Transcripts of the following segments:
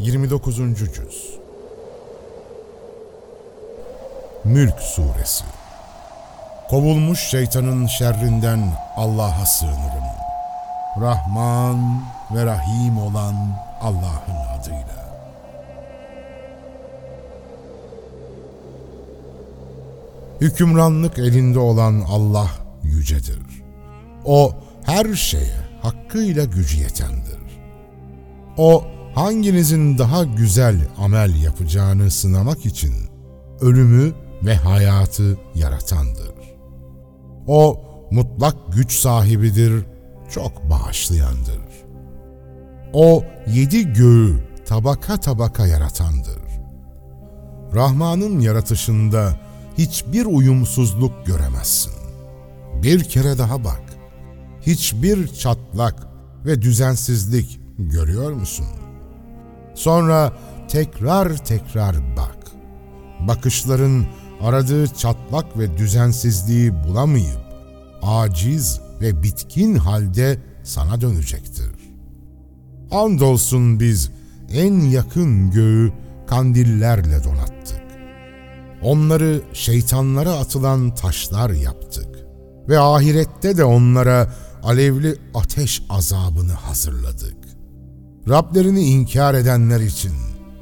29. Cüz Mülk Suresi Kovulmuş şeytanın şerrinden Allah'a sığınırım. Rahman ve Rahim olan Allah'ın adıyla. Hükümranlık elinde olan Allah yücedir. O her şeye hakkıyla gücü yetendir. O hanginizin daha güzel amel yapacağını sınamak için ölümü ve hayatı yaratandır. O mutlak güç sahibidir, çok bağışlayandır. O yedi göğü tabaka tabaka yaratandır. Rahman'ın yaratışında hiçbir uyumsuzluk göremezsin. Bir kere daha bak. Hiçbir çatlak ve düzensizlik görüyor musun? Sonra tekrar tekrar bak. Bakışların aradığı çatlak ve düzensizliği bulamayıp aciz ve bitkin halde sana dönecektir. Andolsun biz en yakın göğü kandillerle donattık. Onları şeytanlara atılan taşlar yaptık ve ahirette de onlara alevli ateş azabını hazırladık. Rablerini inkar edenler için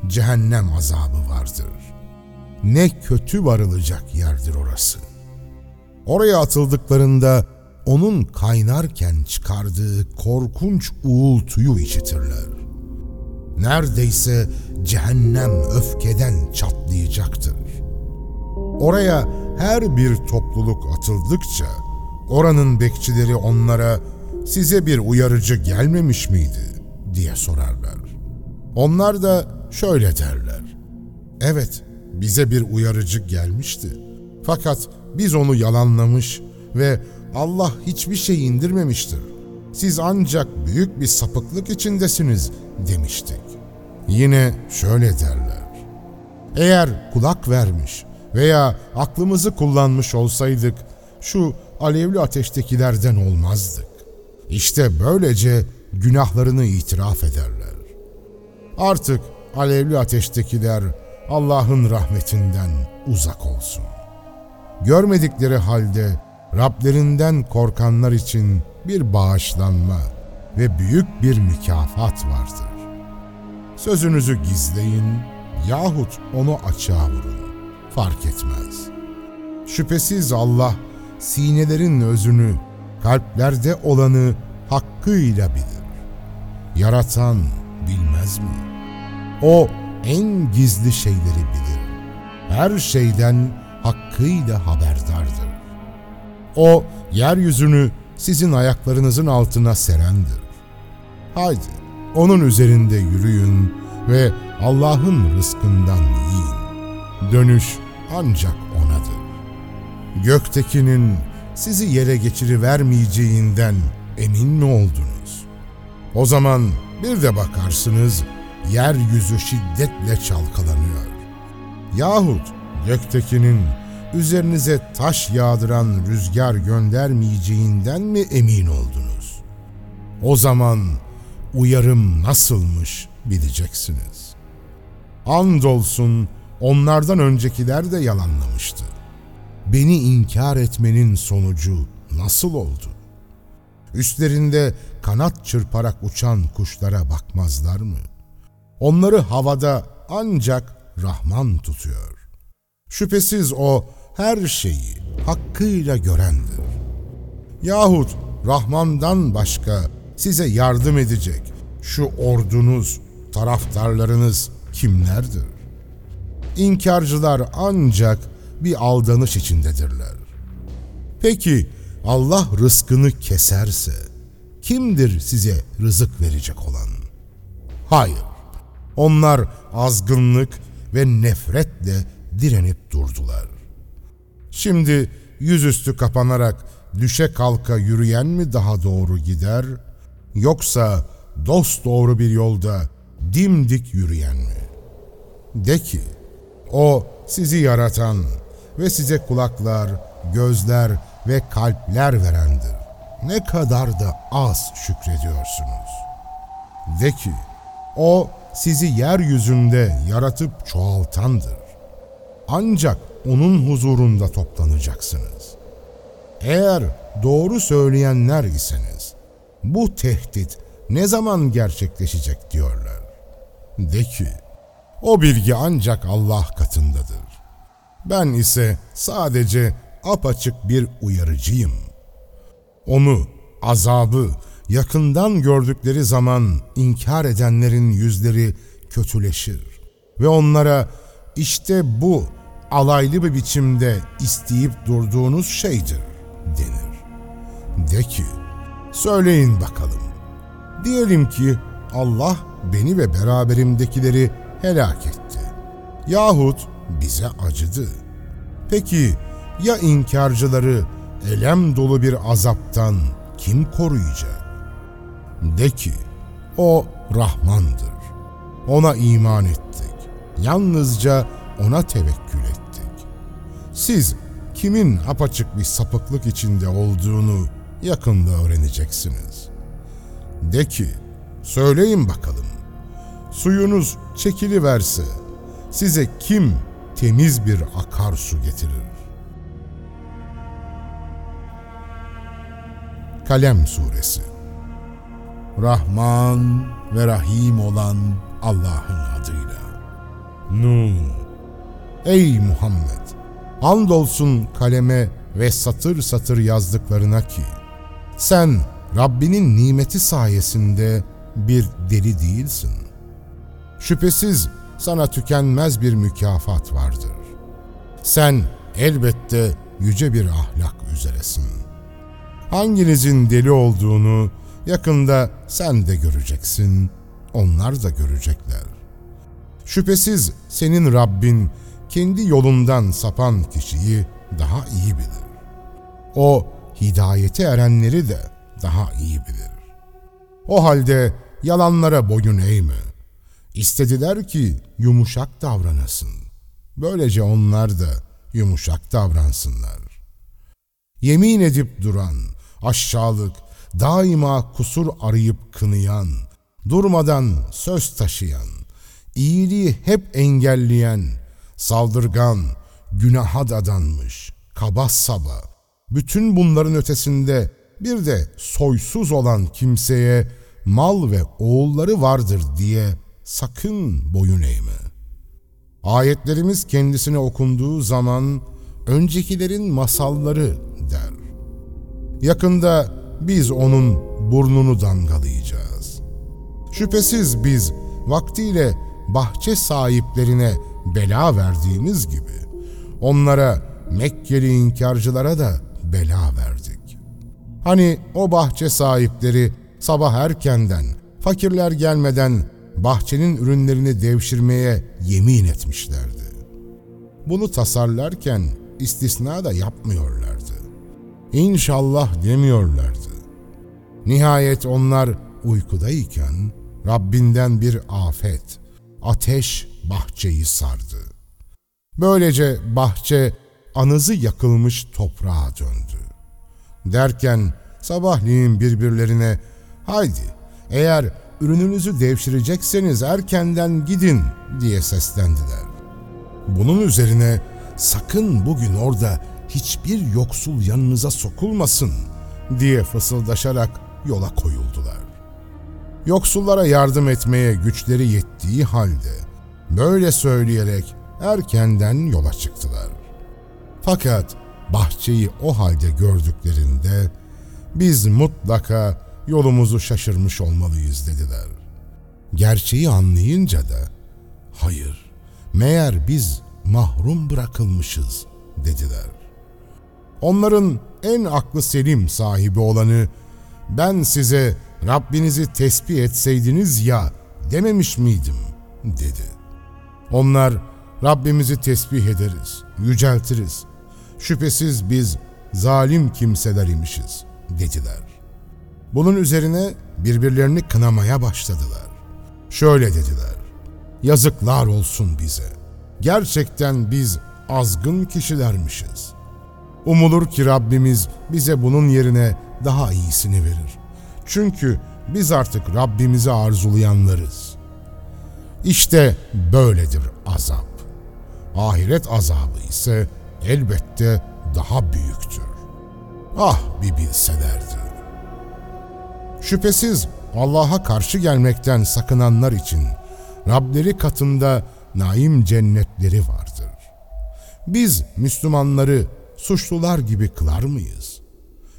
cehennem azabı vardır. Ne kötü varılacak yerdir orası. Oraya atıldıklarında onun kaynarken çıkardığı korkunç uğultuyu işitirler. Neredeyse cehennem öfkeden çatlayacaktır. Oraya her bir topluluk atıldıkça oranın bekçileri onlara size bir uyarıcı gelmemiş miydi diye sorarlar. Onlar da şöyle derler. Evet, bize bir uyarıcı gelmişti. Fakat biz onu yalanlamış ve Allah hiçbir şey indirmemiştir. Siz ancak büyük bir sapıklık içindesiniz demiştik. Yine şöyle derler. Eğer kulak vermiş veya aklımızı kullanmış olsaydık şu alevli ateştekilerden olmazdık. İşte böylece günahlarını itiraf ederler. Artık alevli ateştekiler Allah'ın rahmetinden uzak olsun. Görmedikleri halde Rablerinden korkanlar için bir bağışlanma ve büyük bir mükafat vardır. Sözünüzü gizleyin yahut onu açığa vurun. Fark etmez. Şüphesiz Allah sinelerin özünü, kalplerde olanı hakkıyla bilir. Yaratan bilmez mi? O en gizli şeyleri bilir. Her şeyden hakkıyla haberdardır. O yeryüzünü sizin ayaklarınızın altına serendir. Haydi onun üzerinde yürüyün ve Allah'ın rızkından yiyin. Dönüş ancak O'nadır. Göktekinin sizi yere geçirivermeyeceğinden emin mi oldunuz? O zaman bir de bakarsınız yeryüzü şiddetle çalkalanıyor. Yahut göktekinin üzerinize taş yağdıran rüzgar göndermeyeceğinden mi emin oldunuz? O zaman uyarım nasılmış bileceksiniz. Andolsun onlardan öncekiler de yalanlamıştı. Beni inkar etmenin sonucu nasıl oldu? Üstlerinde kanat çırparak uçan kuşlara bakmazlar mı? Onları havada ancak Rahman tutuyor. Şüphesiz o her şeyi hakkıyla görendir. Yahut Rahman'dan başka size yardım edecek şu ordunuz, taraftarlarınız kimlerdir? İnkarcılar ancak bir aldanış içindedirler. Peki Allah rızkını keserse kimdir size rızık verecek olan? Hayır. Onlar azgınlık ve nefretle direnip durdular. Şimdi yüzüstü kapanarak düşe kalka yürüyen mi daha doğru gider, yoksa dost doğru bir yolda dimdik yürüyen mi? De ki, o sizi yaratan ve size kulaklar, gözler ve kalpler verendir. Ne kadar da az şükrediyorsunuz. De ki, o sizi yeryüzünde yaratıp çoğaltandır. Ancak O'nun huzurunda toplanacaksınız. Eğer doğru söyleyenler iseniz, bu tehdit ne zaman gerçekleşecek diyorlar. De ki, o bilgi ancak Allah katındadır. Ben ise sadece apaçık bir uyarıcıyım. Onu, azabı yakından gördükleri zaman inkar edenlerin yüzleri kötüleşir ve onlara işte bu alaylı bir biçimde isteyip durduğunuz şeydir denir. De ki, söyleyin bakalım. Diyelim ki Allah beni ve beraberimdekileri helak etti. Yahut bize acıdı. Peki ya inkarcıları elem dolu bir azaptan kim koruyacak? De ki, o Rahmandır. Ona iman ettik. Yalnızca ona tevekkül ettik. Siz kimin apaçık bir sapıklık içinde olduğunu yakında öğreneceksiniz. De ki, söyleyin bakalım, suyunuz çekiliverse size kim temiz bir akarsu getirir? Kalem Suresi Rahman ve Rahim olan Allah'ın adıyla. Nun Ey Muhammed! Andolsun kaleme ve satır satır yazdıklarına ki, sen Rabbinin nimeti sayesinde bir deli değilsin. Şüphesiz sana tükenmez bir mükafat vardır. Sen elbette yüce bir ahlak üzeresin. Hanginizin deli olduğunu yakında sen de göreceksin, onlar da görecekler. Şüphesiz senin Rabbin kendi yolundan sapan kişiyi daha iyi bilir. O hidayete erenleri de daha iyi bilir. O halde yalanlara boyun eğme. İstediler ki yumuşak davranasın. Böylece onlar da yumuşak davransınlar. Yemin edip duran, aşağılık, daima kusur arayıp kınayan, durmadan söz taşıyan, iyiliği hep engelleyen, saldırgan, günaha dadanmış, kaba saba, bütün bunların ötesinde bir de soysuz olan kimseye mal ve oğulları vardır diye sakın boyun eğme. Ayetlerimiz kendisine okunduğu zaman öncekilerin masalları der. Yakında biz onun burnunu damgalayacağız. Şüphesiz biz vaktiyle bahçe sahiplerine bela verdiğimiz gibi onlara Mekkeli inkarcılara da bela verdik. Hani o bahçe sahipleri sabah erkenden fakirler gelmeden bahçenin ürünlerini devşirmeye yemin etmişlerdi. Bunu tasarlarken istisna da yapmıyorlardı. İnşallah demiyorlardı. Nihayet onlar uykudayken Rabbinden bir afet, ateş bahçeyi sardı. Böylece bahçe anızı yakılmış toprağa döndü. Derken sabahleyin birbirlerine haydi eğer ürününüzü devşirecekseniz erkenden gidin diye seslendiler. Bunun üzerine sakın bugün orada hiçbir yoksul yanınıza sokulmasın diye fısıldaşarak yola koyuldular. Yoksullara yardım etmeye güçleri yettiği halde böyle söyleyerek erkenden yola çıktılar. Fakat bahçeyi o halde gördüklerinde biz mutlaka yolumuzu şaşırmış olmalıyız dediler. Gerçeği anlayınca da hayır meğer biz mahrum bırakılmışız dediler. Onların en aklı selim sahibi olanı ben size Rabbinizi tesbih etseydiniz ya dememiş miydim dedi. Onlar Rabbimizi tesbih ederiz, yüceltiriz. Şüphesiz biz zalim kimseler imişiz dediler. Bunun üzerine birbirlerini kınamaya başladılar. Şöyle dediler. Yazıklar olsun bize. Gerçekten biz azgın kişilermişiz. Umulur ki Rabbimiz bize bunun yerine daha iyisini verir. Çünkü biz artık Rabbimizi arzulayanlarız. İşte böyledir azap. Ahiret azabı ise elbette daha büyüktür. Ah bir bilselerdi. Şüphesiz Allah'a karşı gelmekten sakınanlar için Rableri katında naim cennetleri vardır. Biz Müslümanları suçlular gibi kılar mıyız?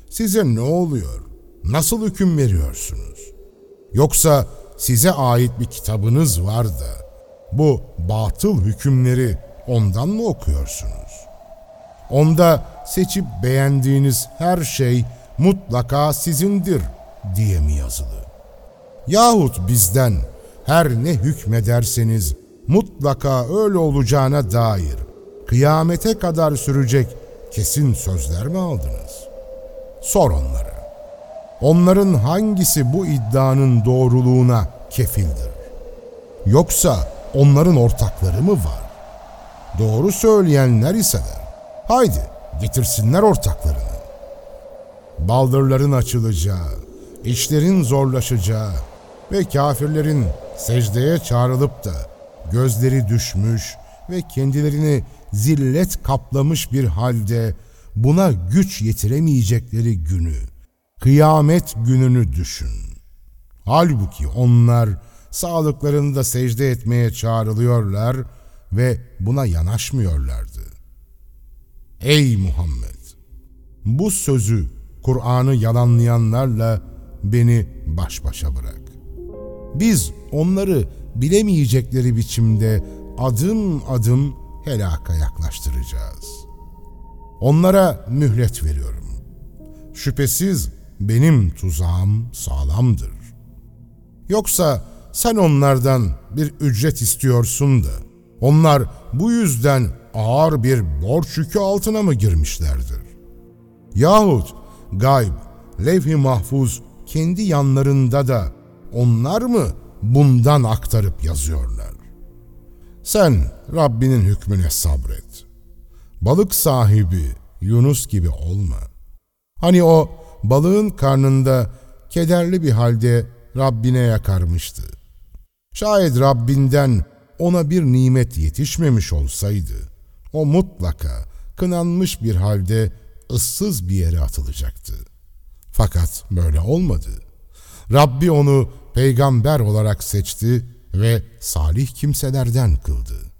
Size ne oluyor? Nasıl hüküm veriyorsunuz? Yoksa size ait bir kitabınız var da bu batıl hükümleri ondan mı okuyorsunuz? Onda seçip beğendiğiniz her şey mutlaka sizindir diye mi yazılı? Yahut bizden her ne hükmederseniz mutlaka öyle olacağına dair kıyamete kadar sürecek kesin sözler mi aldınız? Sor onlara. Onların hangisi bu iddianın doğruluğuna kefildir? Yoksa onların ortakları mı var? Doğru söyleyenler iseler, haydi getirsinler ortaklarını. Baldırların açılacağı, işlerin zorlaşacağı ve kafirlerin secdeye çağrılıp da gözleri düşmüş ve kendilerini zillet kaplamış bir halde buna güç yetiremeyecekleri günü, kıyamet gününü düşün. Halbuki onlar sağlıklarında secde etmeye çağrılıyorlar ve buna yanaşmıyorlardı. Ey Muhammed! Bu sözü Kur'an'ı yalanlayanlarla beni baş başa bırak. Biz onları bilemeyecekleri biçimde adım adım helaka yaklaştıracağız. Onlara mühlet veriyorum. Şüphesiz benim tuzağım sağlamdır. Yoksa sen onlardan bir ücret istiyorsun da onlar bu yüzden ağır bir borç yükü altına mı girmişlerdir? Yahut gayb, levh-i mahfuz kendi yanlarında da onlar mı bundan aktarıp yazıyorlar? Sen Rabbinin hükmüne sabret. Balık sahibi Yunus gibi olma. Hani o balığın karnında kederli bir halde Rabbine yakarmıştı. Şayet Rabbinden ona bir nimet yetişmemiş olsaydı, o mutlaka kınanmış bir halde ıssız bir yere atılacaktı. Fakat böyle olmadı. Rabbi onu peygamber olarak seçti ve salih kimselerden kıldı.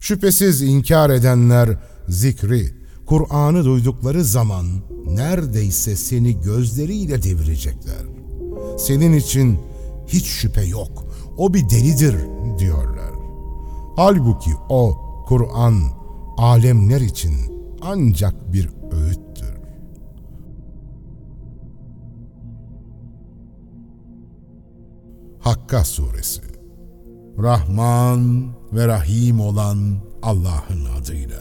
Şüphesiz inkar edenler zikri, Kur'an'ı duydukları zaman neredeyse seni gözleriyle devirecekler. Senin için hiç şüphe yok, o bir delidir diyorlar. Halbuki o Kur'an alemler için ancak bir öğüttür. Hakka Suresi Rahman ve Rahim olan Allah'ın adıyla.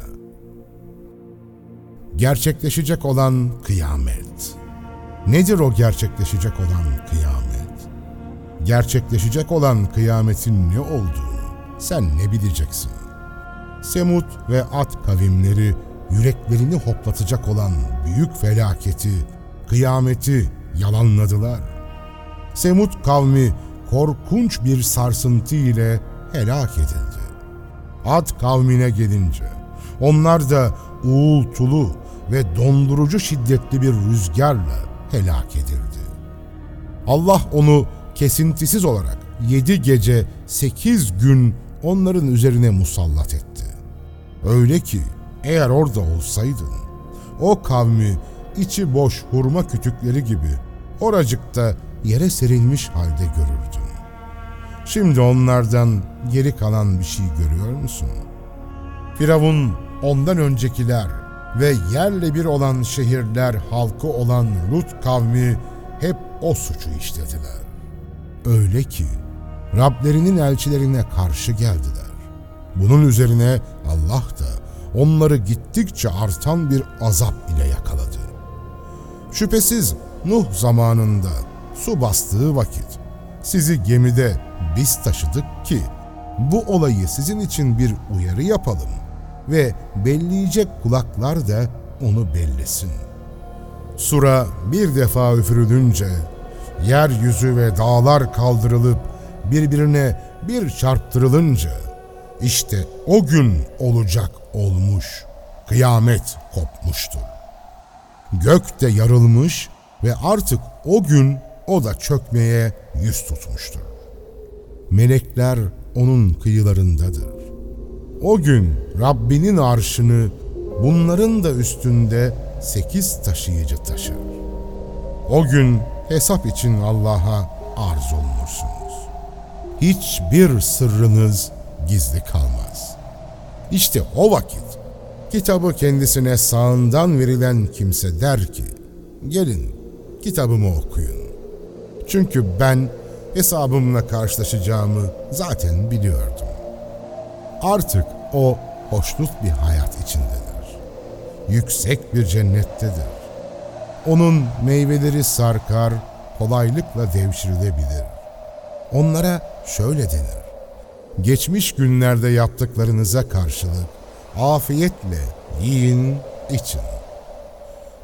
Gerçekleşecek olan kıyamet. Nedir o gerçekleşecek olan kıyamet? Gerçekleşecek olan kıyametin ne olduğunu sen ne bileceksin? Semut ve At kavimleri yüreklerini hoplatacak olan büyük felaketi, kıyameti yalanladılar. Semut kavmi korkunç bir sarsıntı ile helak edildi. Ad kavmine gelince onlar da uğultulu ve dondurucu şiddetli bir rüzgarla helak edildi. Allah onu kesintisiz olarak yedi gece sekiz gün onların üzerine musallat etti. Öyle ki eğer orada olsaydın o kavmi içi boş hurma kütükleri gibi oracıkta yere serilmiş halde görürdün. Şimdi onlardan geri kalan bir şey görüyor musun? Firavun ondan öncekiler ve yerle bir olan şehirler halkı olan Lut kavmi hep o suçu işlediler. Öyle ki Rablerinin elçilerine karşı geldiler. Bunun üzerine Allah da onları gittikçe artan bir azap ile yakaladı. Şüphesiz Nuh zamanında su bastığı vakit sizi gemide biz taşıdık ki bu olayı sizin için bir uyarı yapalım ve belleyecek kulaklar da onu bellesin. Sura bir defa üfürülünce yeryüzü ve dağlar kaldırılıp birbirine bir çarptırılınca işte o gün olacak olmuş, kıyamet kopmuştur. Gök de yarılmış ve artık o gün o da çökmeye yüz tutmuştur. Melekler onun kıyılarındadır. O gün Rabbinin arşını bunların da üstünde sekiz taşıyıcı taşır. O gün hesap için Allah'a arz olunursunuz. Hiçbir sırrınız gizli kalmaz. İşte o vakit kitabı kendisine sağından verilen kimse der ki, gelin kitabımı okuyun. Çünkü ben hesabımla karşılaşacağımı zaten biliyordum. Artık o hoşnut bir hayat içindedir. Yüksek bir cennettedir. Onun meyveleri sarkar, kolaylıkla devşirilebilir. Onlara şöyle denir. Geçmiş günlerde yaptıklarınıza karşılık afiyetle yiyin, için.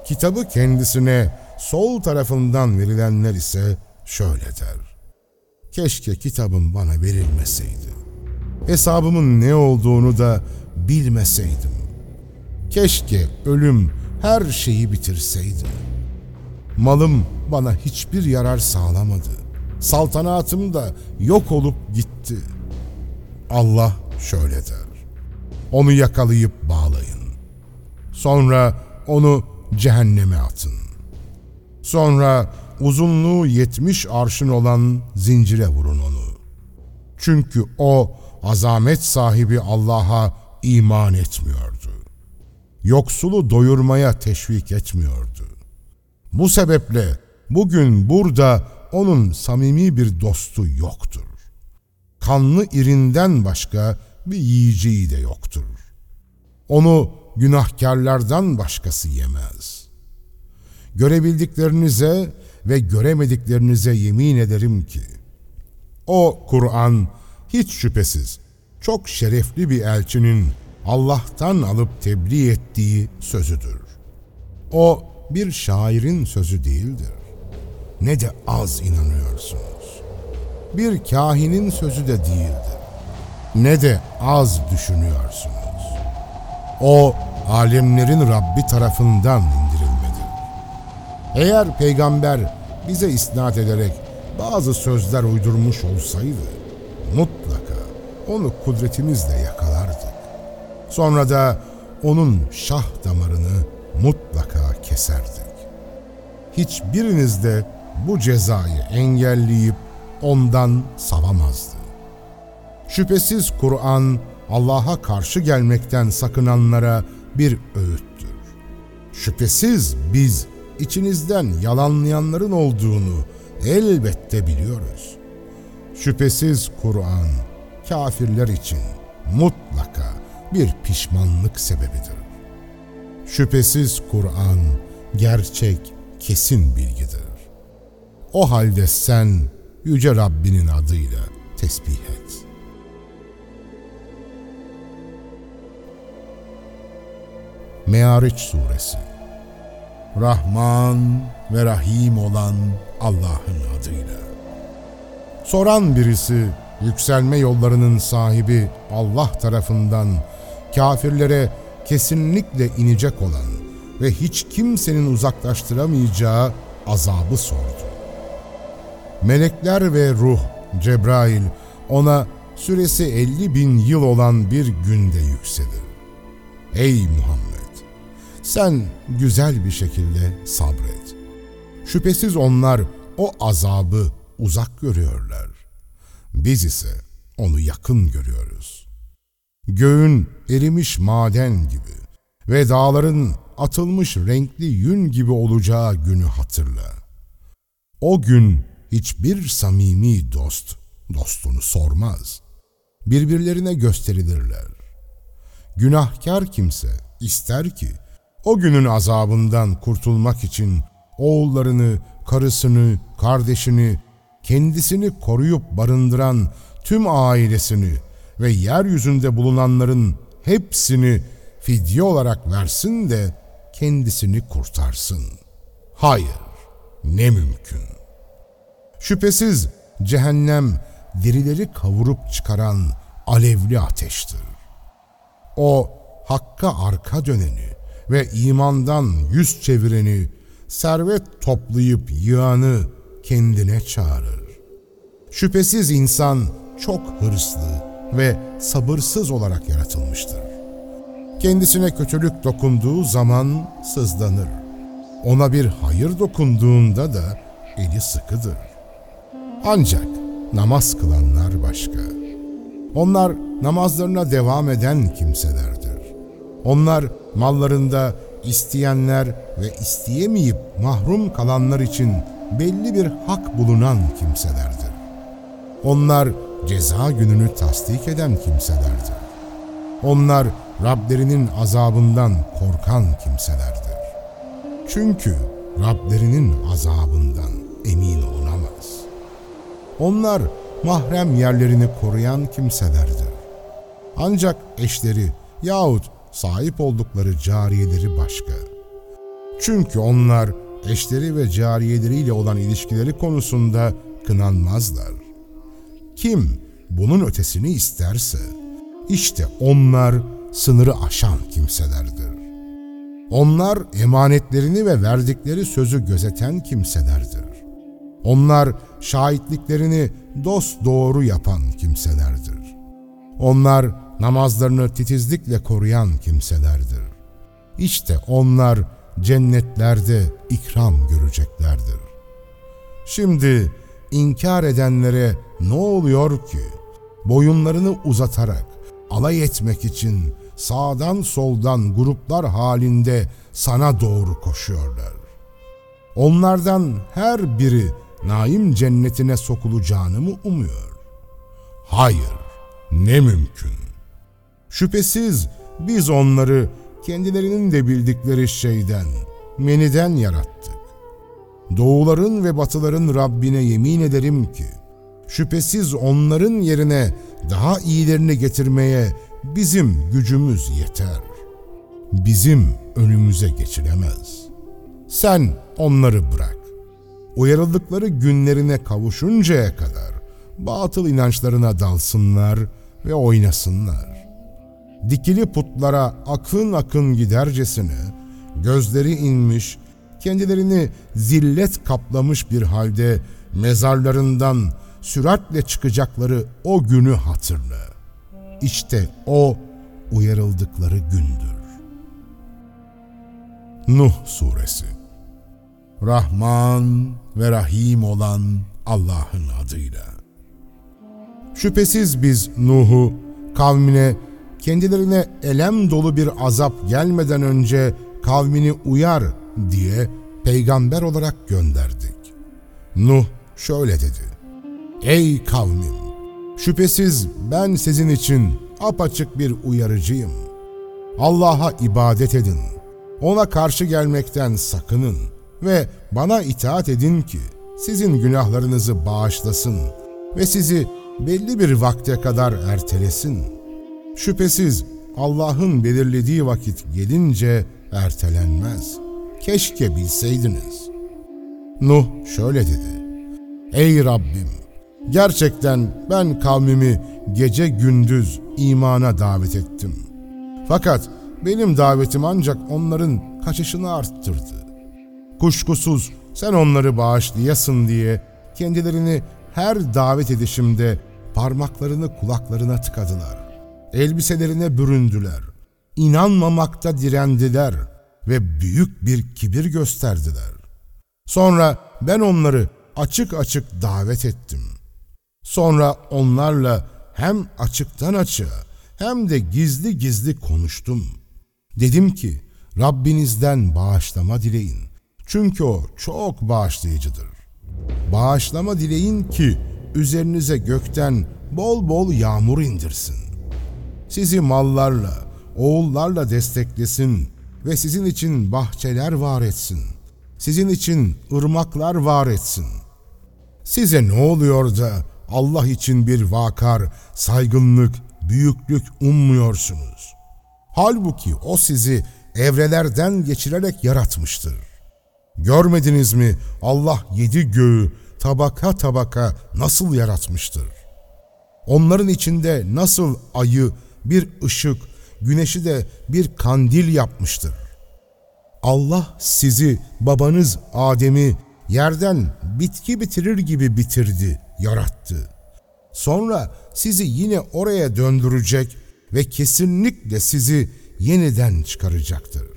Kitabı kendisine sol tarafından verilenler ise şöyle der. Keşke kitabım bana verilmeseydi. Hesabımın ne olduğunu da bilmeseydim. Keşke ölüm her şeyi bitirseydi. Malım bana hiçbir yarar sağlamadı. Saltanatım da yok olup gitti. Allah şöyle der. Onu yakalayıp bağlayın. Sonra onu cehenneme atın. Sonra uzunluğu yetmiş arşın olan zincire vurun onu. Çünkü o azamet sahibi Allah'a iman etmiyordu. Yoksulu doyurmaya teşvik etmiyordu. Bu sebeple bugün burada onun samimi bir dostu yoktur. Kanlı irinden başka bir yiyeceği de yoktur. Onu günahkarlardan başkası yemez. Görebildiklerinize ve göremediklerinize yemin ederim ki, o Kur'an hiç şüphesiz çok şerefli bir elçinin Allah'tan alıp tebliğ ettiği sözüdür. O bir şairin sözü değildir. Ne de az inanıyorsunuz. Bir kahinin sözü de değildir. Ne de az düşünüyorsunuz. O alemlerin Rabbi tarafından indirilmedir. Eğer peygamber bize isnat ederek bazı sözler uydurmuş olsaydı mutlaka onu kudretimizle yakalardık. Sonra da onun şah damarını mutlaka keserdik. Hiçbiriniz de bu cezayı engelleyip ondan savamazdı. Şüphesiz Kur'an Allah'a karşı gelmekten sakınanlara bir öğüttür. Şüphesiz biz içinizden yalanlayanların olduğunu elbette biliyoruz. Şüphesiz Kur'an kafirler için mutlaka bir pişmanlık sebebidir. Şüphesiz Kur'an gerçek, kesin bilgidir. O halde sen Yüce Rabbinin adıyla tesbih et. Me'ariç Suresi Rahman ve Rahim olan Allah'ın adıyla. Soran birisi yükselme yollarının sahibi Allah tarafından kafirlere kesinlikle inecek olan ve hiç kimsenin uzaklaştıramayacağı azabı sordu. Melekler ve ruh Cebrail ona süresi elli bin yıl olan bir günde yükselir. Ey Muhammed! Sen güzel bir şekilde sabret. Şüphesiz onlar o azabı uzak görüyorlar. Biz ise onu yakın görüyoruz. Göğün erimiş maden gibi ve dağların atılmış renkli yün gibi olacağı günü hatırla. O gün hiçbir samimi dost dostunu sormaz. Birbirlerine gösterilirler. Günahkar kimse ister ki o günün azabından kurtulmak için oğullarını, karısını, kardeşini, kendisini koruyup barındıran tüm ailesini ve yeryüzünde bulunanların hepsini fidye olarak versin de kendisini kurtarsın. Hayır, ne mümkün. Şüphesiz cehennem dirileri kavurup çıkaran alevli ateştir. O hakka arka döneni ve imandan yüz çevireni, servet toplayıp yığanı kendine çağırır. Şüphesiz insan çok hırslı ve sabırsız olarak yaratılmıştır. Kendisine kötülük dokunduğu zaman sızlanır. Ona bir hayır dokunduğunda da eli sıkıdır. Ancak namaz kılanlar başka. Onlar namazlarına devam eden kimselerdir. Onlar mallarında isteyenler ve isteyemeyip mahrum kalanlar için belli bir hak bulunan kimselerdir. Onlar ceza gününü tasdik eden kimselerdir. Onlar Rablerinin azabından korkan kimselerdir. Çünkü Rablerinin azabından emin olunamaz. Onlar mahrem yerlerini koruyan kimselerdir. Ancak eşleri yahut sahip oldukları cariyeleri başka. Çünkü onlar eşleri ve cariyeleriyle olan ilişkileri konusunda kınanmazlar. Kim bunun ötesini isterse, işte onlar sınırı aşan kimselerdir. Onlar emanetlerini ve verdikleri sözü gözeten kimselerdir. Onlar şahitliklerini dost doğru yapan kimselerdir. Onlar namazlarını titizlikle koruyan kimselerdir. İşte onlar cennetlerde ikram göreceklerdir. Şimdi inkar edenlere ne oluyor ki? Boyunlarını uzatarak alay etmek için sağdan soldan gruplar halinde sana doğru koşuyorlar. Onlardan her biri naim cennetine sokulacağını mı umuyor? Hayır, ne mümkün. Şüphesiz biz onları kendilerinin de bildikleri şeyden, meniden yarattık. Doğuların ve batıların Rabbine yemin ederim ki, şüphesiz onların yerine daha iyilerini getirmeye bizim gücümüz yeter. Bizim önümüze geçilemez. Sen onları bırak. Uyarıldıkları günlerine kavuşuncaya kadar batıl inançlarına dalsınlar ve oynasınlar. Dikili putlara akın akın gidercesine gözleri inmiş, kendilerini zillet kaplamış bir halde mezarlarından süratle çıkacakları o günü hatırla. İşte o uyarıldıkları gündür. Nuh Suresi Rahman ve Rahim olan Allah'ın adıyla. Şüphesiz biz Nuh'u kavmine kendilerine elem dolu bir azap gelmeden önce kavmini uyar diye peygamber olarak gönderdik. Nuh şöyle dedi. Ey kavmim! Şüphesiz ben sizin için apaçık bir uyarıcıyım. Allah'a ibadet edin. Ona karşı gelmekten sakının ve bana itaat edin ki sizin günahlarınızı bağışlasın ve sizi belli bir vakte kadar ertelesin. Şüphesiz Allah'ın belirlediği vakit gelince ertelenmez. Keşke bilseydiniz. Nuh şöyle dedi. Ey Rabbim! Gerçekten ben kavmimi gece gündüz imana davet ettim. Fakat benim davetim ancak onların kaçışını arttırdı. Kuşkusuz sen onları bağışlayasın diye kendilerini her davet edişimde parmaklarını kulaklarına tıkadılar. Elbiselerine büründüler. İnanmamakta direndiler ve büyük bir kibir gösterdiler. Sonra ben onları açık açık davet ettim.'' Sonra onlarla hem açıktan açığa hem de gizli gizli konuştum. Dedim ki Rabbinizden bağışlama dileyin. Çünkü o çok bağışlayıcıdır. Bağışlama dileyin ki üzerinize gökten bol bol yağmur indirsin. Sizi mallarla, oğullarla desteklesin ve sizin için bahçeler var etsin. Sizin için ırmaklar var etsin. Size ne oluyor da Allah için bir vakar, saygınlık, büyüklük ummuyorsunuz. Halbuki o sizi evrelerden geçirerek yaratmıştır. Görmediniz mi Allah yedi göğü tabaka tabaka nasıl yaratmıştır? Onların içinde nasıl ayı bir ışık, güneşi de bir kandil yapmıştır. Allah sizi, babanız Adem'i yerden bitki bitirir gibi bitirdi, yarattı. Sonra sizi yine oraya döndürecek ve kesinlikle sizi yeniden çıkaracaktır.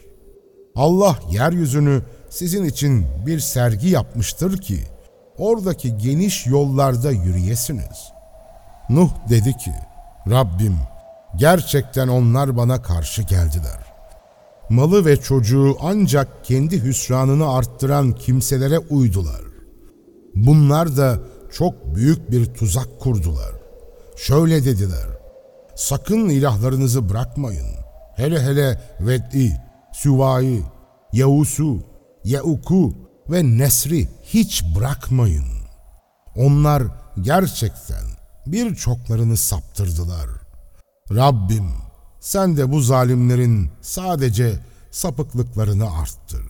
Allah yeryüzünü sizin için bir sergi yapmıştır ki oradaki geniş yollarda yürüyesiniz. Nuh dedi ki, Rabbim gerçekten onlar bana karşı geldiler. Malı ve çocuğu ancak kendi hüsranını arttıran kimselere uydular. Bunlar da çok büyük bir tuzak kurdular. Şöyle dediler, sakın ilahlarınızı bırakmayın. Hele hele Ved'i, Süva'yı, Yavus'u, Yeuk'u ve Nesri hiç bırakmayın. Onlar gerçekten birçoklarını saptırdılar. Rabbim sen de bu zalimlerin sadece sapıklıklarını arttır.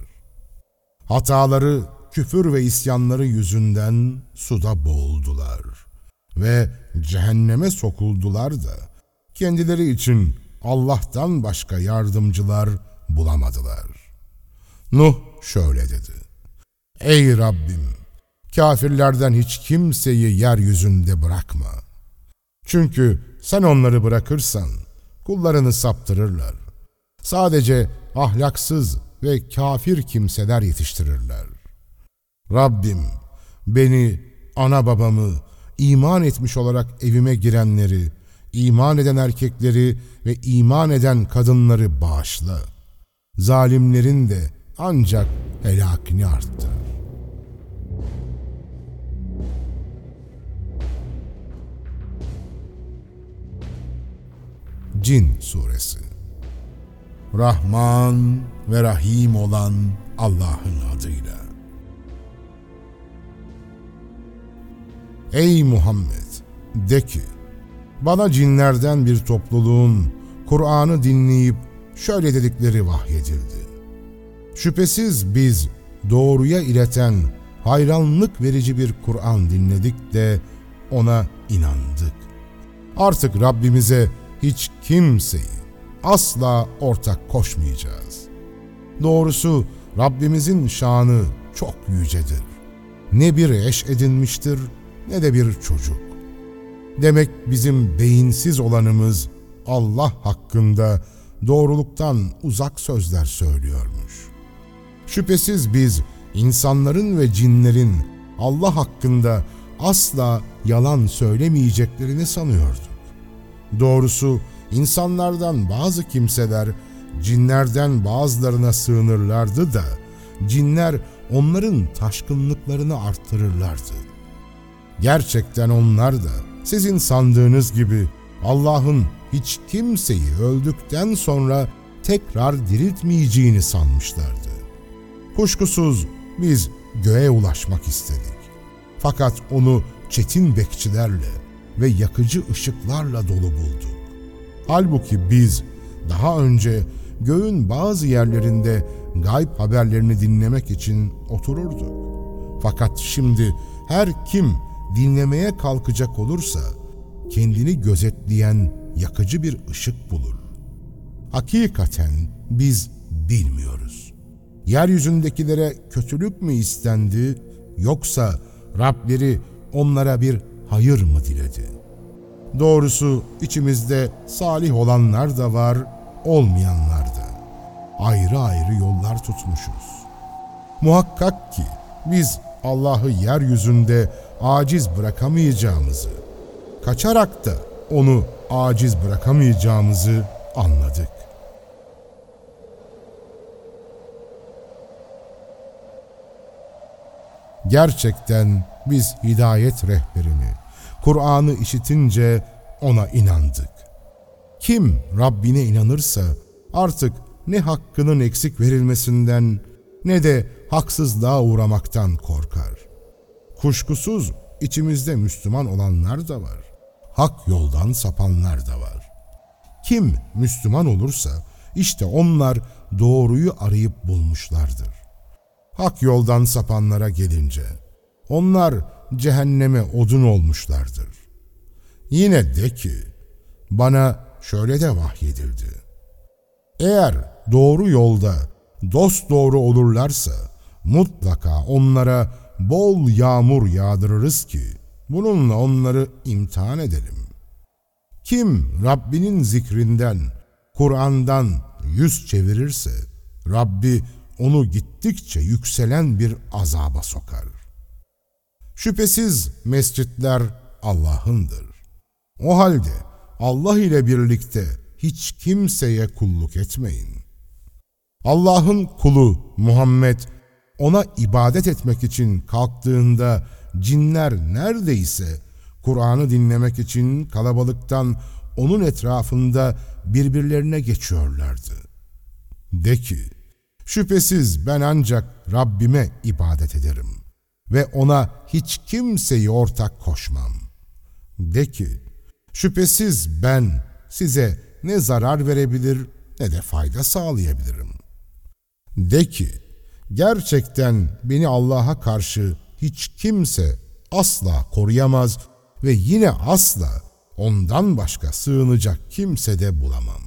Hataları, küfür ve isyanları yüzünden suda boğuldular ve cehenneme sokuldular da kendileri için Allah'tan başka yardımcılar bulamadılar. Nuh şöyle dedi. Ey Rabbim! Kafirlerden hiç kimseyi yeryüzünde bırakma. Çünkü sen onları bırakırsan kullarını saptırırlar. Sadece ahlaksız ve kafir kimseler yetiştirirler. Rabbim beni, ana babamı, iman etmiş olarak evime girenleri, iman eden erkekleri ve iman eden kadınları bağışla. Zalimlerin de ancak helakini arttır. Cin Suresi Rahman ve Rahim olan Allah'ın adıyla. Ey Muhammed! De ki, bana cinlerden bir topluluğun Kur'an'ı dinleyip şöyle dedikleri vahyedildi. Şüphesiz biz doğruya ileten hayranlık verici bir Kur'an dinledik de ona inandık. Artık Rabbimize hiç kimseyi asla ortak koşmayacağız. Doğrusu Rabbimizin şanı çok yücedir. Ne bir eş edinmiştir ne de bir çocuk. Demek bizim beyinsiz olanımız Allah hakkında doğruluktan uzak sözler söylüyormuş. Şüphesiz biz insanların ve cinlerin Allah hakkında asla yalan söylemeyeceklerini sanıyorduk. Doğrusu insanlardan bazı kimseler cinlerden bazılarına sığınırlardı da cinler onların taşkınlıklarını arttırırlardı. Gerçekten onlar da sizin sandığınız gibi Allah'ın hiç kimseyi öldükten sonra tekrar diriltmeyeceğini sanmışlardı. Kuşkusuz biz göğe ulaşmak istedik. Fakat onu çetin bekçilerle ve yakıcı ışıklarla dolu bulduk. Halbuki biz daha önce göğün bazı yerlerinde gayb haberlerini dinlemek için otururduk. Fakat şimdi her kim dinlemeye kalkacak olursa kendini gözetleyen yakıcı bir ışık bulur. Hakikaten biz bilmiyoruz. Yeryüzündekilere kötülük mü istendi yoksa Rableri onlara bir hayır mı diledi? Doğrusu içimizde salih olanlar da var, olmayanlar da. Ayrı ayrı yollar tutmuşuz. Muhakkak ki biz Allah'ı yeryüzünde aciz bırakamayacağımızı, kaçarak da onu aciz bırakamayacağımızı anladık. Gerçekten biz hidayet rehberini, Kur'an'ı işitince ona inandık. Kim Rabbine inanırsa artık ne hakkının eksik verilmesinden ne de haksızlığa uğramaktan korkar. Kuşkusuz içimizde Müslüman olanlar da var. Hak yoldan sapanlar da var. Kim Müslüman olursa işte onlar doğruyu arayıp bulmuşlardır. Hak yoldan sapanlara gelince onlar cehenneme odun olmuşlardır. Yine de ki, bana şöyle de vahyedildi. Eğer doğru yolda dost doğru olurlarsa mutlaka onlara bol yağmur yağdırırız ki bununla onları imtihan edelim. Kim Rabbinin zikrinden, Kur'an'dan yüz çevirirse Rabbi onu gittikçe yükselen bir azaba sokar. Şüphesiz mescitler Allah'ındır. O halde Allah ile birlikte hiç kimseye kulluk etmeyin. Allah'ın kulu Muhammed ona ibadet etmek için kalktığında cinler neredeyse Kur'an'ı dinlemek için kalabalıktan onun etrafında birbirlerine geçiyorlardı. De ki, şüphesiz ben ancak Rabbime ibadet ederim ve ona hiç kimseyi ortak koşmam. De ki, şüphesiz ben size ne zarar verebilir ne de fayda sağlayabilirim. De ki, gerçekten beni Allah'a karşı hiç kimse asla koruyamaz ve yine asla ondan başka sığınacak kimse de bulamam.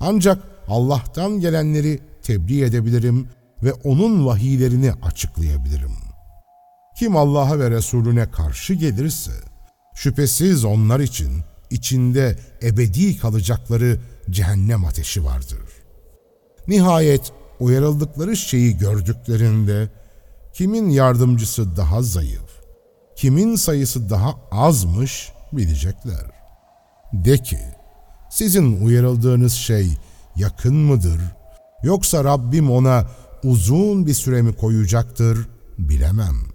Ancak Allah'tan gelenleri tebliğ edebilirim ve onun vahiylerini açıklayabilirim. Kim Allah'a ve Resulüne karşı gelirse, şüphesiz onlar için içinde ebedi kalacakları cehennem ateşi vardır. Nihayet uyarıldıkları şeyi gördüklerinde kimin yardımcısı daha zayıf, kimin sayısı daha azmış bilecekler. De ki, sizin uyarıldığınız şey yakın mıdır? Yoksa Rabbim ona uzun bir süre mi koyacaktır? Bilemem.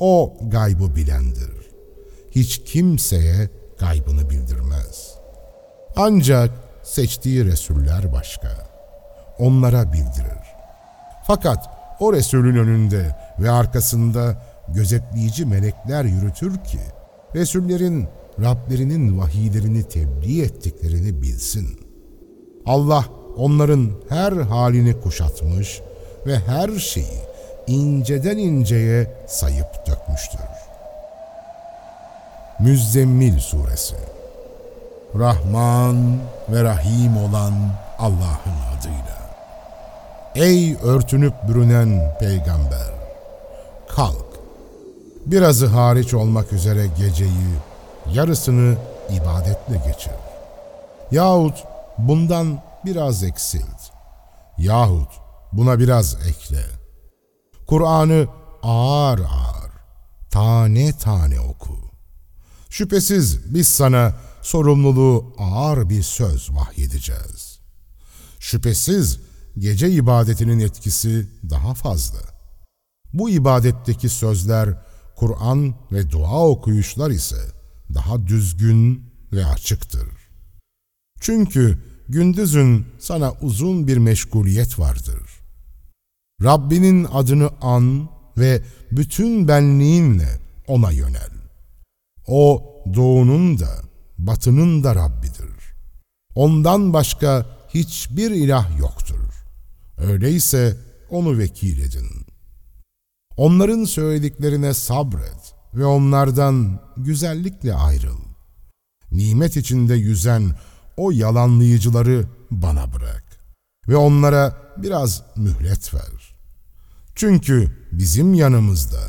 O gaybı bilendir. Hiç kimseye gaybını bildirmez. Ancak seçtiği Resuller başka. Onlara bildirir. Fakat o Resulün önünde ve arkasında gözetleyici melekler yürütür ki, Resullerin Rablerinin vahiylerini tebliğ ettiklerini bilsin. Allah onların her halini kuşatmış ve her şeyi inceden inceye sayıp dökmüştür. Müzzemmil Suresi Rahman ve Rahim olan Allah'ın adıyla. Ey örtünüp bürünen peygamber! Kalk! Birazı hariç olmak üzere geceyi, yarısını ibadetle geçir. Yahut bundan biraz eksilt. Yahut buna biraz ekle. Kur'an'ı ağır ağır, tane tane oku. Şüphesiz biz sana sorumluluğu ağır bir söz vahyedeceğiz. Şüphesiz gece ibadetinin etkisi daha fazla. Bu ibadetteki sözler, Kur'an ve dua okuyuşlar ise daha düzgün ve açıktır. Çünkü gündüzün sana uzun bir meşguliyet vardır. Rabbinin adını an ve bütün benliğinle ona yönel. O doğunun da batının da Rabbidir. Ondan başka hiçbir ilah yoktur. Öyleyse onu vekil edin. Onların söylediklerine sabret ve onlardan güzellikle ayrıl. Nimet içinde yüzen o yalanlayıcıları bana bırak ve onlara biraz mühlet ver. Çünkü bizim yanımızda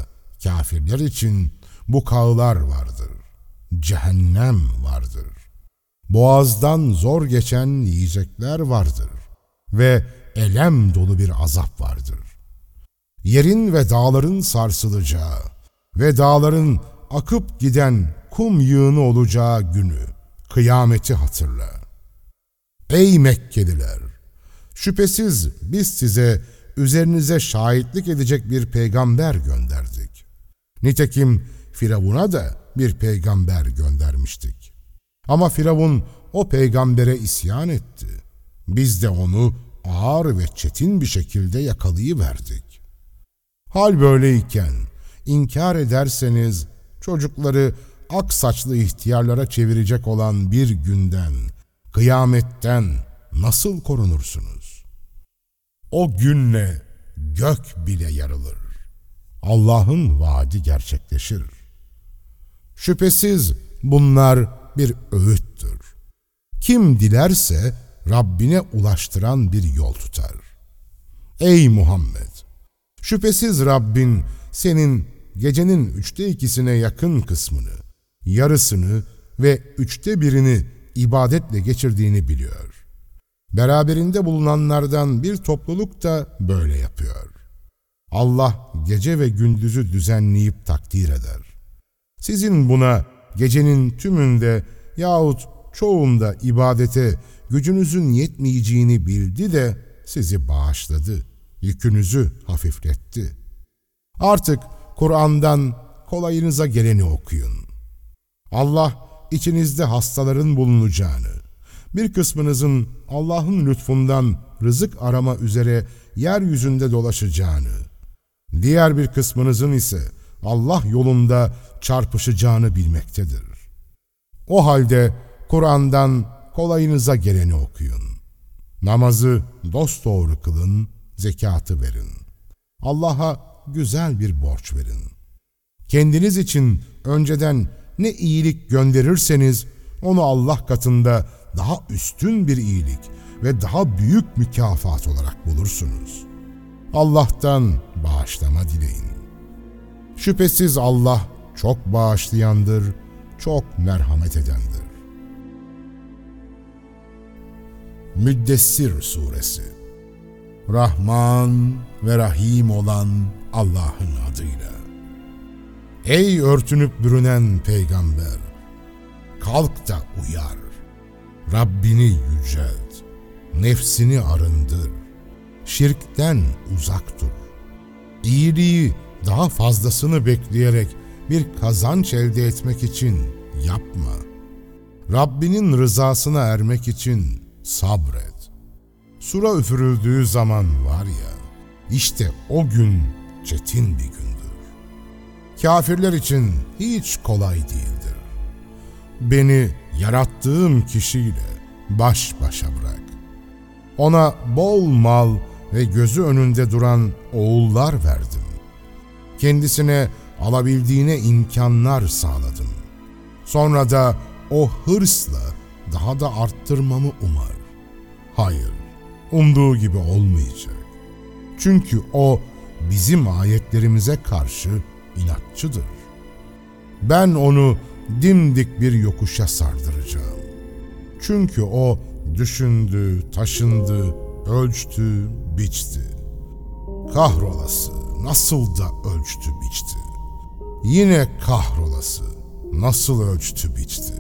kafirler için bu kağlar vardır. Cehennem vardır. Boğazdan zor geçen yiyecekler vardır ve elem dolu bir azap vardır. Yerin ve dağların sarsılacağı ve dağların akıp giden kum yığını olacağı günü, kıyameti hatırla. Ey Mekkeliler! Şüphesiz biz size üzerinize şahitlik edecek bir peygamber gönderdik. Nitekim Firavun'a da bir peygamber göndermiştik. Ama Firavun o peygambere isyan etti. Biz de onu ağır ve çetin bir şekilde yakalayıverdik. Hal böyleyken inkar ederseniz çocukları ak saçlı ihtiyarlara çevirecek olan bir günden, kıyametten nasıl korunursunuz? O günle gök bile yarılır. Allah'ın vaadi gerçekleşir. Şüphesiz bunlar bir öğüttür. Kim dilerse Rabbine ulaştıran bir yol tutar. Ey Muhammed! Şüphesiz Rabbin senin gecenin üçte ikisine yakın kısmını, yarısını ve üçte birini ibadetle geçirdiğini biliyor. Beraberinde bulunanlardan bir topluluk da böyle yapıyor. Allah gece ve gündüzü düzenleyip takdir eder. Sizin buna gecenin tümünde yahut çoğunda ibadete gücünüzün yetmeyeceğini bildi de sizi bağışladı, yükünüzü hafifletti. Artık Kur'an'dan kolayınıza geleni okuyun. Allah içinizde hastaların bulunacağını, bir kısmınızın Allah'ın lütfundan rızık arama üzere yeryüzünde dolaşacağını, diğer bir kısmınızın ise Allah yolunda çarpışacağını bilmektedir. O halde Kur'an'dan kolayınıza geleni okuyun. Namazı dosdoğru kılın, zekatı verin. Allah'a güzel bir borç verin. Kendiniz için önceden ne iyilik gönderirseniz onu Allah katında daha üstün bir iyilik ve daha büyük mükafat olarak bulursunuz. Allah'tan bağışlama dileyin. Şüphesiz Allah çok bağışlayandır, çok merhamet edendir. Müddessir Suresi Rahman ve Rahim olan Allah'ın adıyla. Ey örtünüp bürünen peygamber! Kalk da uyar. Rabbini yücelt. Nefsini arındır. Şirkten uzak dur. İyiliği daha fazlasını bekleyerek bir kazanç elde etmek için yapma. Rabbinin rızasına ermek için sabret. Sura üfürüldüğü zaman var ya, işte o gün çetin bir gündür. Kafirler için hiç kolay değildir. Beni yarattığım kişiyle baş başa bırak. Ona bol mal ve gözü önünde duran oğullar verdim. Kendisine alabildiğine imkanlar sağladım. Sonra da o hırsla daha da arttırmamı umar. Hayır, umduğu gibi olmayacak. Çünkü o bizim ayetlerimize karşı inatçıdır. Ben onu dimdik bir yokuşa sardıracağım. Çünkü o düşündü, taşındı, ölçtü, biçti. Kahrolası nasıl da ölçtü, biçti. Yine kahrolası nasıl ölçtü, biçti.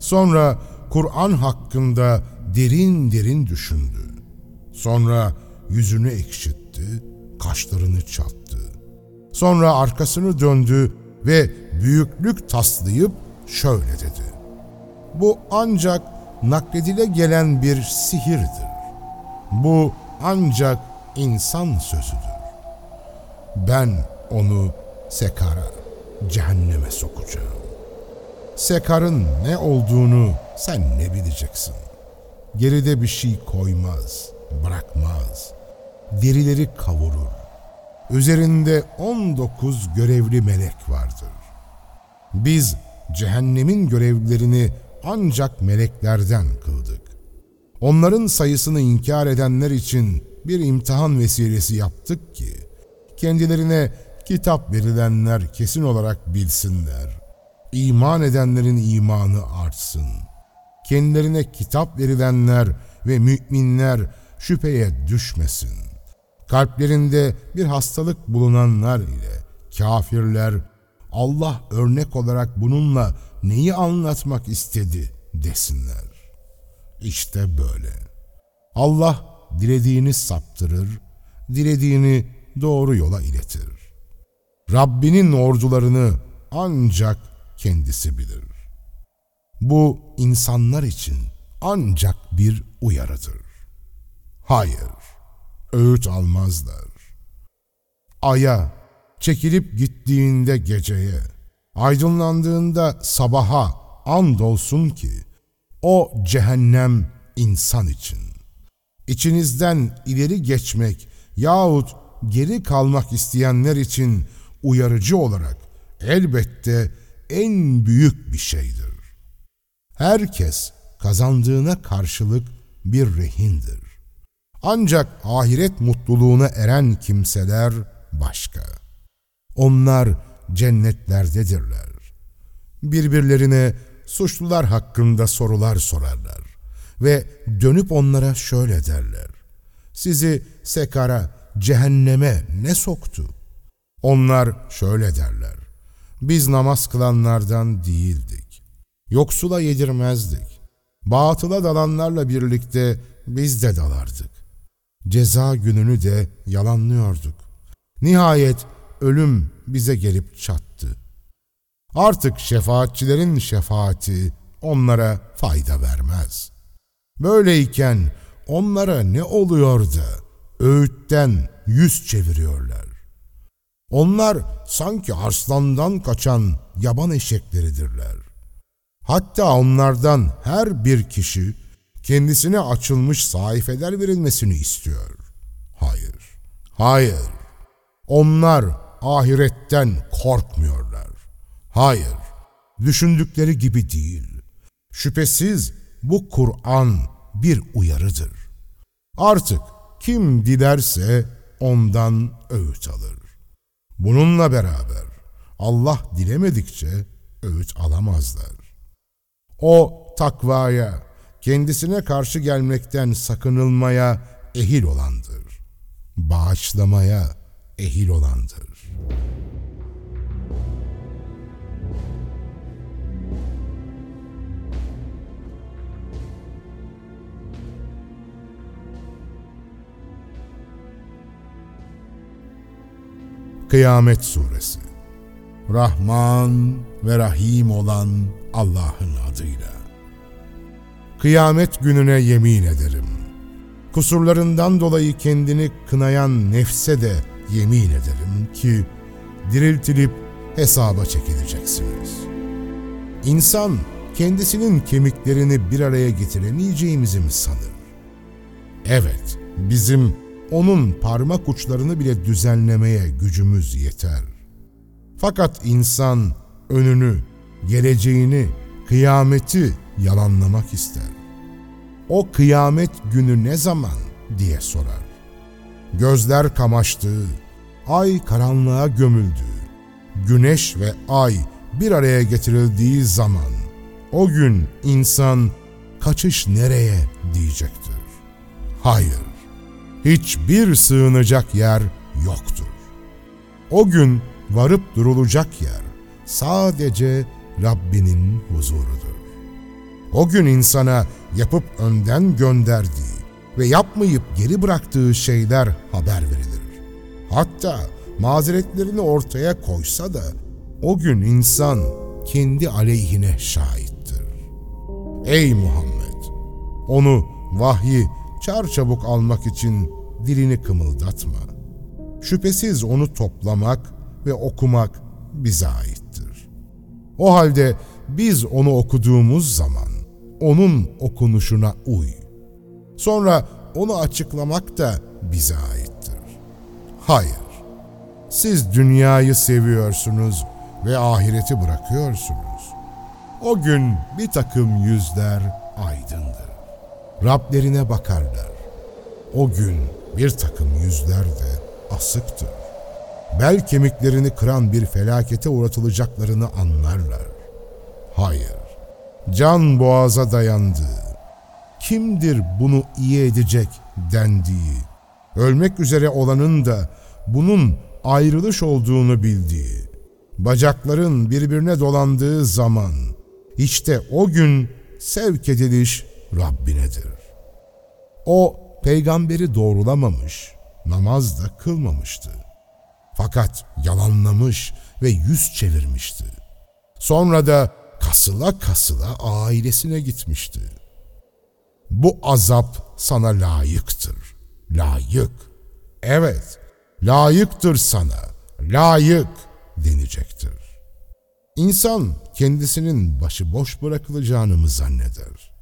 Sonra Kur'an hakkında derin derin düşündü. Sonra yüzünü ekşitti, kaşlarını çattı. Sonra arkasını döndü ve büyüklük taslayıp şöyle dedi. Bu ancak nakledile gelen bir sihirdir. Bu ancak insan sözüdür. Ben onu Sekar'a, cehenneme sokacağım. Sekar'ın ne olduğunu sen ne bileceksin? Geride bir şey koymaz, bırakmaz. Derileri kavurur. Üzerinde 19 görevli melek vardır. Biz cehennemin görevlilerini ancak meleklerden kıldık. Onların sayısını inkar edenler için bir imtihan vesilesi yaptık ki, kendilerine kitap verilenler kesin olarak bilsinler. İman edenlerin imanı artsın. Kendilerine kitap verilenler ve müminler şüpheye düşmesin. Kalplerinde bir hastalık bulunanlar ile kafirler Allah örnek olarak bununla neyi anlatmak istedi desinler. İşte böyle. Allah dilediğini saptırır, dilediğini doğru yola iletir. Rabbinin ordularını ancak kendisi bilir. Bu insanlar için ancak bir uyarıdır. Hayır, öğüt almazlar. Aya, çekilip gittiğinde geceye, aydınlandığında sabaha andolsun ki, o cehennem insan için. İçinizden ileri geçmek yahut geri kalmak isteyenler için uyarıcı olarak elbette en büyük bir şeydir. Herkes kazandığına karşılık bir rehindir. Ancak ahiret mutluluğuna eren kimseler başka. Onlar cennetlerdedirler. Birbirlerine suçlular hakkında sorular sorarlar ve dönüp onlara şöyle derler. Sizi sekara, cehenneme ne soktu? Onlar şöyle derler. Biz namaz kılanlardan değildik. Yoksula yedirmezdik. Batıla dalanlarla birlikte biz de dalardık. Ceza gününü de yalanlıyorduk. Nihayet ölüm bize gelip çattı. Artık şefaatçilerin şefaati onlara fayda vermez. Böyleyken onlara ne oluyor da öğütten yüz çeviriyorlar? Onlar sanki arslandan kaçan yaban eşekleridirler. Hatta onlardan her bir kişi kendisine açılmış sayfeler verilmesini istiyor. Hayır, hayır. Onlar ahiretten korkmuyorlar. Hayır, düşündükleri gibi değil. Şüphesiz bu Kur'an bir uyarıdır. Artık kim dilerse ondan öğüt alır. Bununla beraber Allah dilemedikçe öğüt alamazlar. O takvaya, kendisine karşı gelmekten sakınılmaya ehil olandır. Bağışlamaya ehil olandır. Kıyamet Suresi Rahman ve Rahim olan Allah'ın adıyla. Kıyamet gününe yemin ederim. Kusurlarından dolayı kendini kınayan nefse de yemin ederim ki diriltilip hesaba çekileceksiniz. İnsan kendisinin kemiklerini bir araya getiremeyeceğimizi mi sanır? Evet, bizim onun parmak uçlarını bile düzenlemeye gücümüz yeter. Fakat insan önünü, geleceğini, kıyameti yalanlamak ister. O kıyamet günü ne zaman diye sorar. Gözler kamaştığı, ay karanlığa gömüldüğü, güneş ve ay bir araya getirildiği zaman o gün insan kaçış nereye diyecektir. Hayır, hiçbir sığınacak yer yoktur. O gün varıp durulacak yer sadece Rabbinin huzurudur. O gün insana yapıp önden gönderdiği ve yapmayıp geri bıraktığı şeyler haber verilir. Hatta mazeretlerini ortaya koysa da o gün insan kendi aleyhine şahittir. Ey Muhammed! Onu vahyi çarçabuk almak için dilini kımıldatma. Şüphesiz onu toplamak ve okumak bize aittir. O halde biz onu okuduğumuz zaman onun okunuşuna uy. Sonra onu açıklamak da bize aittir. Hayır, siz dünyayı seviyorsunuz ve ahireti bırakıyorsunuz. O gün bir takım yüzler aydındır. Rablerine bakarlar. O gün bir takım yüzler de asıktır. Bel kemiklerini kıran bir felakete uğratılacaklarını anlarlar. Hayır, can boğaza dayandığı, kimdir bunu iyi edecek dendiği, ölmek üzere olanın da bunun ayrılış olduğunu bildiği, bacakların birbirine dolandığı zaman, işte o gün sevk ediliş Rabbinedir. O peygamberi doğrulamamış, namaz da kılmamıştı. Fakat yalanlamış ve yüz çevirmişti. Sonra da kasıla kasıla ailesine gitmişti. Bu azap sana layıktır. Layık. Evet, layıktır sana. Layık denecektir. İnsan kendisinin başıboş bırakılacağını mı zanneder?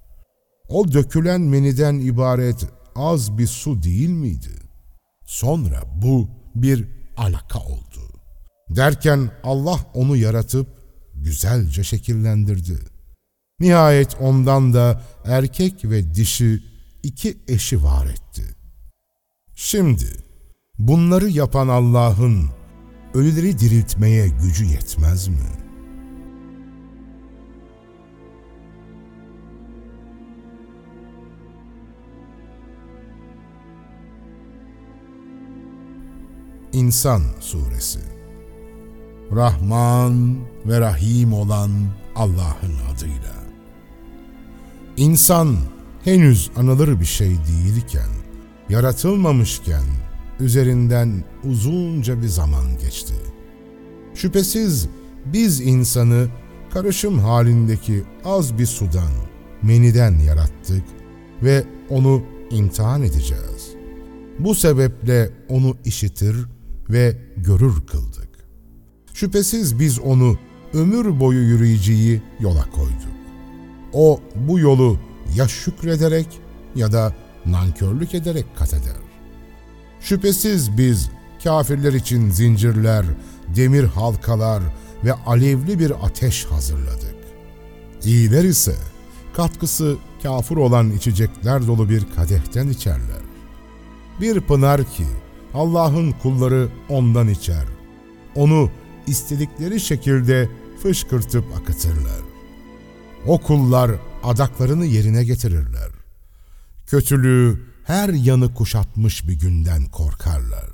O dökülen meniden ibaret az bir su değil miydi? Sonra bu bir alaka oldu. Derken Allah onu yaratıp güzelce şekillendirdi. Nihayet ondan da erkek ve dişi iki eşi var etti. Şimdi bunları yapan Allah'ın ölüleri diriltmeye gücü yetmez mi? İnsan Suresi Rahman ve Rahim olan Allah'ın adıyla. İnsan henüz anılır bir şey değilken, yaratılmamışken üzerinden uzunca bir zaman geçti. Şüphesiz biz insanı karışım halindeki az bir sudan, meniden yarattık ve onu imtihan edeceğiz. Bu sebeple onu işitir ve görür kıldık. Şüphesiz biz onu ömür boyu yürüyeceği yola koyduk. O bu yolu ya şükrederek ya da nankörlük ederek kat eder. Şüphesiz biz kafirler için zincirler, demir halkalar ve alevli bir ateş hazırladık. İyiler ise katkısı kafir olan içecekler dolu bir kadehten içerler. Bir pınar ki Allah'ın kulları ondan içer. Onu istedikleri şekilde fışkırtıp akıtırlar. O kullar adaklarını yerine getirirler. Kötülüğü her yanı kuşatmış bir günden korkarlar.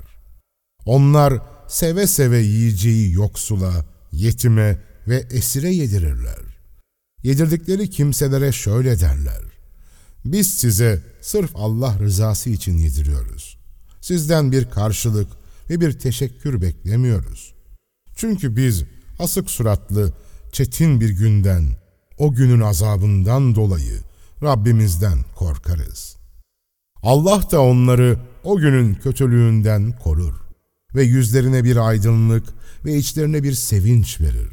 Onlar seve seve yiyeceği yoksula, yetime ve esire yedirirler. Yedirdikleri kimselere şöyle derler. Biz size sırf Allah rızası için yediriyoruz. Sizden bir karşılık ve bir teşekkür beklemiyoruz. Çünkü biz asık suratlı, çetin bir günden, o günün azabından dolayı Rabbimizden korkarız. Allah da onları o günün kötülüğünden korur ve yüzlerine bir aydınlık ve içlerine bir sevinç verir.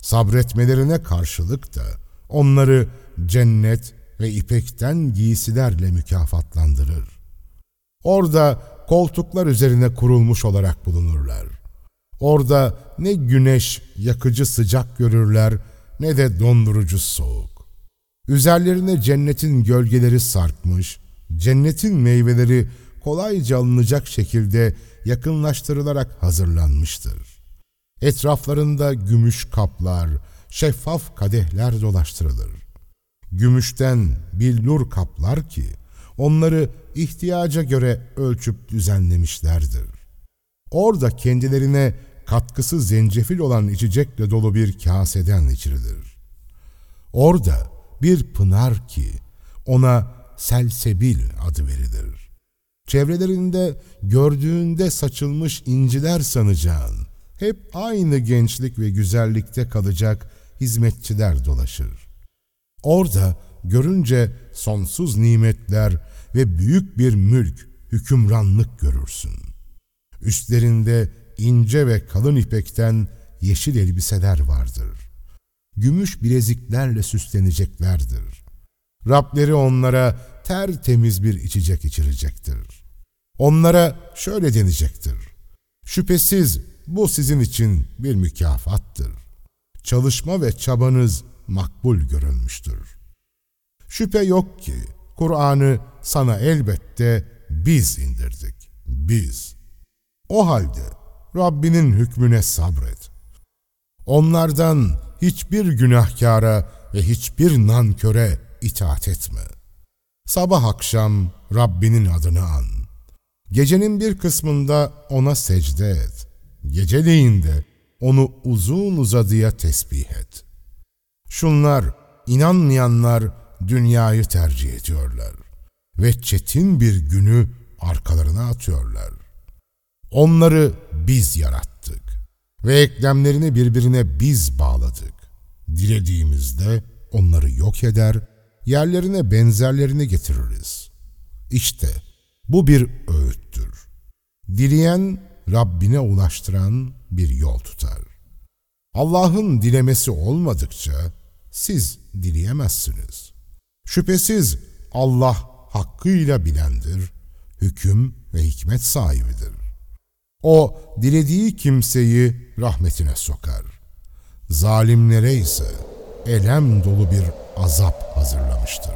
Sabretmelerine karşılık da onları cennet ve ipekten giysilerle mükafatlandırır. Orada koltuklar üzerine kurulmuş olarak bulunurlar. Orada ne güneş yakıcı sıcak görürler ne de dondurucu soğuk. Üzerlerine cennetin gölgeleri sarkmış, cennetin meyveleri kolayca alınacak şekilde yakınlaştırılarak hazırlanmıştır. Etraflarında gümüş kaplar, şeffaf kadehler dolaştırılır. Gümüşten billur kaplar ki onları ihtiyaca göre ölçüp düzenlemişlerdir. Orada kendilerine katkısı zencefil olan içecekle dolu bir kaseden içirilir. Orada bir pınar ki ona selsebil adı verilir. Çevrelerinde gördüğünde saçılmış inciler sanacağın, hep aynı gençlik ve güzellikte kalacak hizmetçiler dolaşır. Orada görünce sonsuz nimetler ve büyük bir mülk, hükümranlık görürsün. Üstlerinde ince ve kalın ipekten yeşil elbiseler vardır. Gümüş bileziklerle süsleneceklerdir. Rableri onlara tertemiz bir içecek içirecektir. Onlara şöyle denecektir. Şüphesiz bu sizin için bir mükafattır. Çalışma ve çabanız makbul görülmüştür. Şüphe yok ki Kur'an'ı sana elbette biz indirdik. Biz. O halde Rabbinin hükmüne sabret. Onlardan hiçbir günahkara ve hiçbir nanköre itaat etme. Sabah akşam Rabbinin adını an. Gecenin bir kısmında ona secde et. Geceleyin de onu uzun uzadıya tesbih et. Şunlar, inanmayanlar dünyayı tercih ediyorlar ve çetin bir günü arkalarına atıyorlar. Onları biz yarattık ve eklemlerini birbirine biz bağladık. Dilediğimizde onları yok eder, yerlerine benzerlerini getiririz. İşte bu bir öğüttür. Dileyen Rabbine ulaştıran bir yol tutar. Allah'ın dilemesi olmadıkça siz dileyemezsiniz. Şüphesiz Allah hakkıyla bilendir, hüküm ve hikmet sahibidir. O dilediği kimseyi rahmetine sokar. Zalimlere ise elem dolu bir azap hazırlamıştır.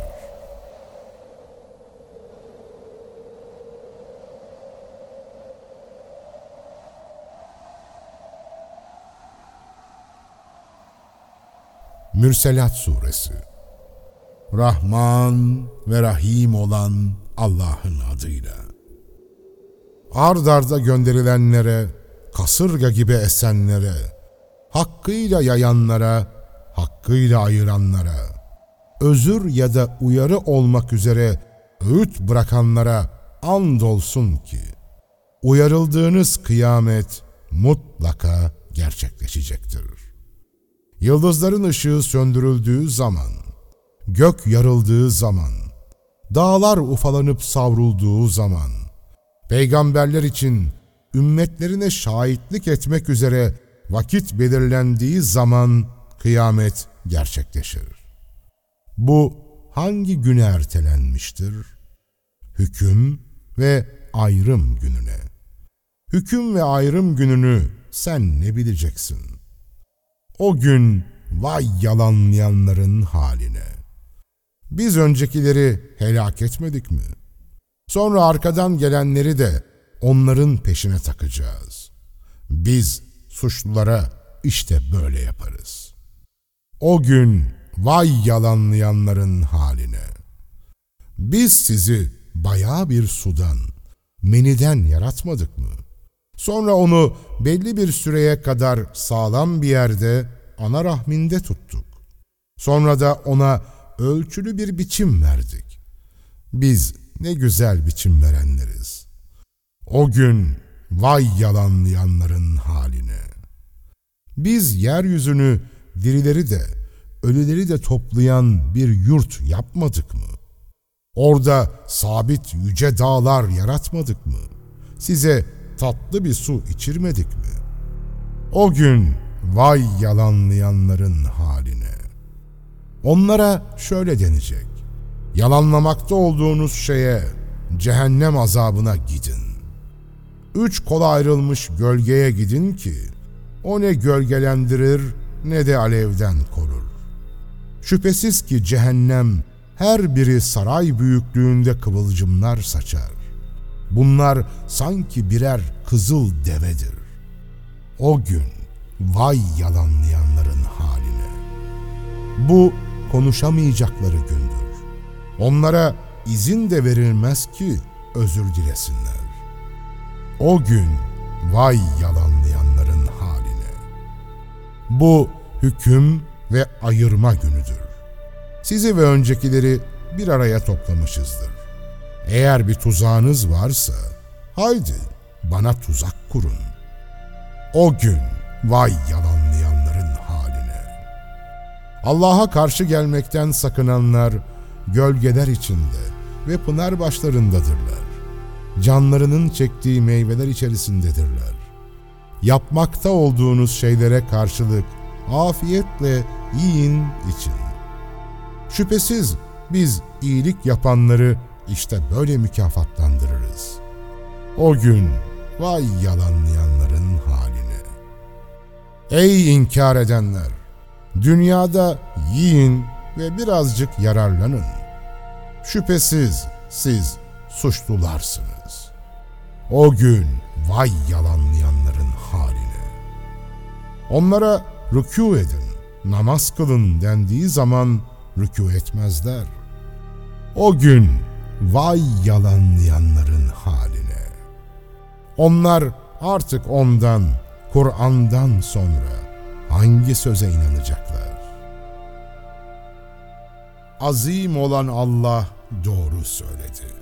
Mürselat Suresi Rahman ve Rahim olan Allah'ın adıyla. Ard arda gönderilenlere, kasırga gibi esenlere, hakkıyla yayanlara, hakkıyla ayıranlara, özür ya da uyarı olmak üzere öğüt bırakanlara andolsun ki, uyarıldığınız kıyamet mutlaka gerçekleşecektir. Yıldızların ışığı söndürüldüğü zaman, gök yarıldığı zaman, dağlar ufalanıp savrulduğu zaman, peygamberler için ümmetlerine şahitlik etmek üzere vakit belirlendiği zaman kıyamet gerçekleşir. Bu hangi güne ertelenmiştir? Hüküm ve ayrım gününe. Hüküm ve ayrım gününü sen ne bileceksin? O gün vay yalanlayanların haline. Biz öncekileri helak etmedik mi? Sonra arkadan gelenleri de onların peşine takacağız. Biz suçlulara işte böyle yaparız. O gün vay yalanlayanların haline. Biz sizi bayağı bir sudan, meniden yaratmadık mı? Sonra onu belli bir süreye kadar sağlam bir yerde ana rahminde tuttuk. Sonra da ona ölçülü bir biçim verdik. Biz ne güzel biçim verenleriz. O gün vay yalanlayanların haline. Biz yeryüzünü dirileri de ölüleri de toplayan bir yurt yapmadık mı? Orada sabit yüce dağlar yaratmadık mı? Size tatlı bir su içirmedik mi? O gün vay yalanlayanların haline. Onlara şöyle denecek. Yalanlamakta olduğunuz şeye, cehennem azabına gidin. Üç kola ayrılmış gölgeye gidin ki, o ne gölgelendirir ne de alevden korur. Şüphesiz ki cehennem her biri saray büyüklüğünde kıvılcımlar saçar. Bunlar sanki birer kızıl devedir. O gün vay yalanlayanların haline. Bu konuşamayacakları gündür. Onlara izin de verilmez ki özür dilesinler. O gün vay yalanlayanların haline. Bu hüküm ve ayırma günüdür. Sizi ve öncekileri bir araya toplamışızdır. Eğer bir tuzağınız varsa, haydi bana tuzak kurun. O gün vay yalanlayanların haline. Allah'a karşı gelmekten sakınanlar gölgeler içinde ve pınar başlarındadırlar. Canlarının çektiği meyveler içerisindedirler. Yapmakta olduğunuz şeylere karşılık afiyetle yiyin için. Şüphesiz biz iyilik yapanları işte böyle mükafatlandırırız. O gün vay yalanlayanların haline. Ey inkar edenler! Dünyada yiyin ve birazcık yararlanın. Şüphesiz siz suçlularsınız. O gün vay yalanlayanların haline. Onlara rükû edin, namaz kılın dendiği zaman rükû etmezler. O gün vay yalanlayanların haline. Onlar artık ondan, Kur'an'dan sonra hangi söze inanacaklar? Azim olan Allah doğru söyledi.